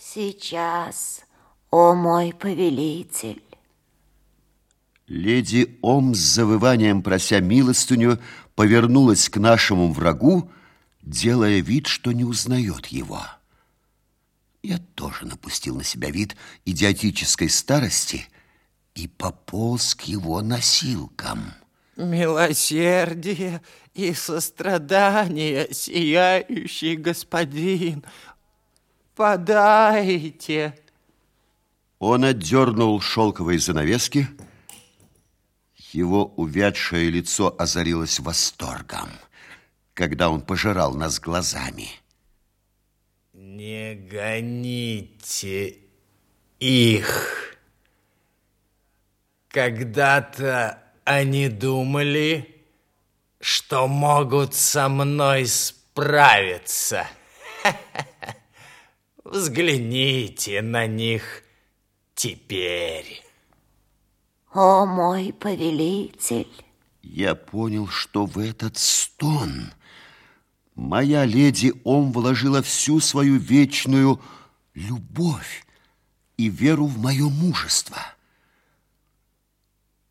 Сейчас, о мой повелитель. Леди Ом с завыванием, прося милостыню, повернулась к нашему врагу, делая вид, что не узнает его. Я тоже напустил на себя вид идиотической старости и пополз к его носилкам. Милосердие и сострадание, сияющий господин, подайте. Он отдернул шелковые занавески. Его увядшее лицо озарилось восторгом когда он пожирал нас глазами. Не гоните их. Когда-то они думали, что могут со мной справиться. Взгляните на них теперь. О, мой повелитель! Я понял, что в этот стон Моя леди Ом вложила всю свою вечную любовь и веру в мое мужество.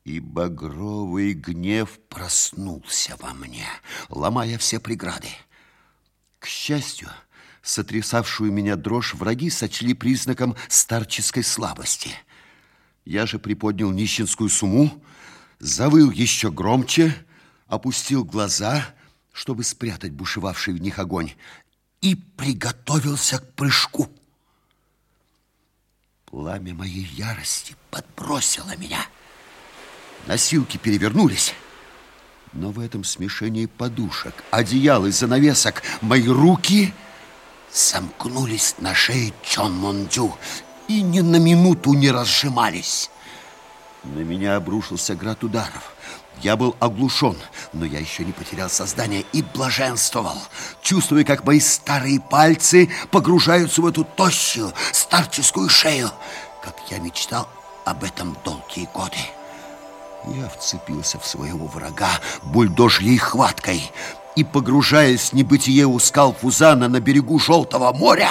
И багровый гнев проснулся во мне, ломая все преграды. К счастью, сотрясавшую меня дрожь враги сочли признаком старческой слабости. Я же приподнял нищенскую сумму, завыл еще громче, опустил глаза — чтобы спрятать бушевавший в них огонь, и приготовился к прыжку. Пламя моей ярости подбросило меня. Носилки перевернулись, но в этом смешении подушек, одеял и занавесок мои руки сомкнулись на шее Чон Мондю и ни на минуту не разжимались. На меня обрушился град ударов. Я был оглушен, но я еще не потерял сознание и блаженствовал, чувствуя, как мои старые пальцы погружаются в эту тощую старческую шею, как я мечтал об этом долгие годы. Я вцепился в своего врага бульдожьей хваткой и, погружаясь в небытие у скал Фузана на берегу Желтого моря,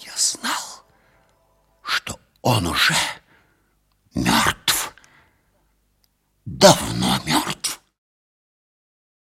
я знал, что он уже мертв давно.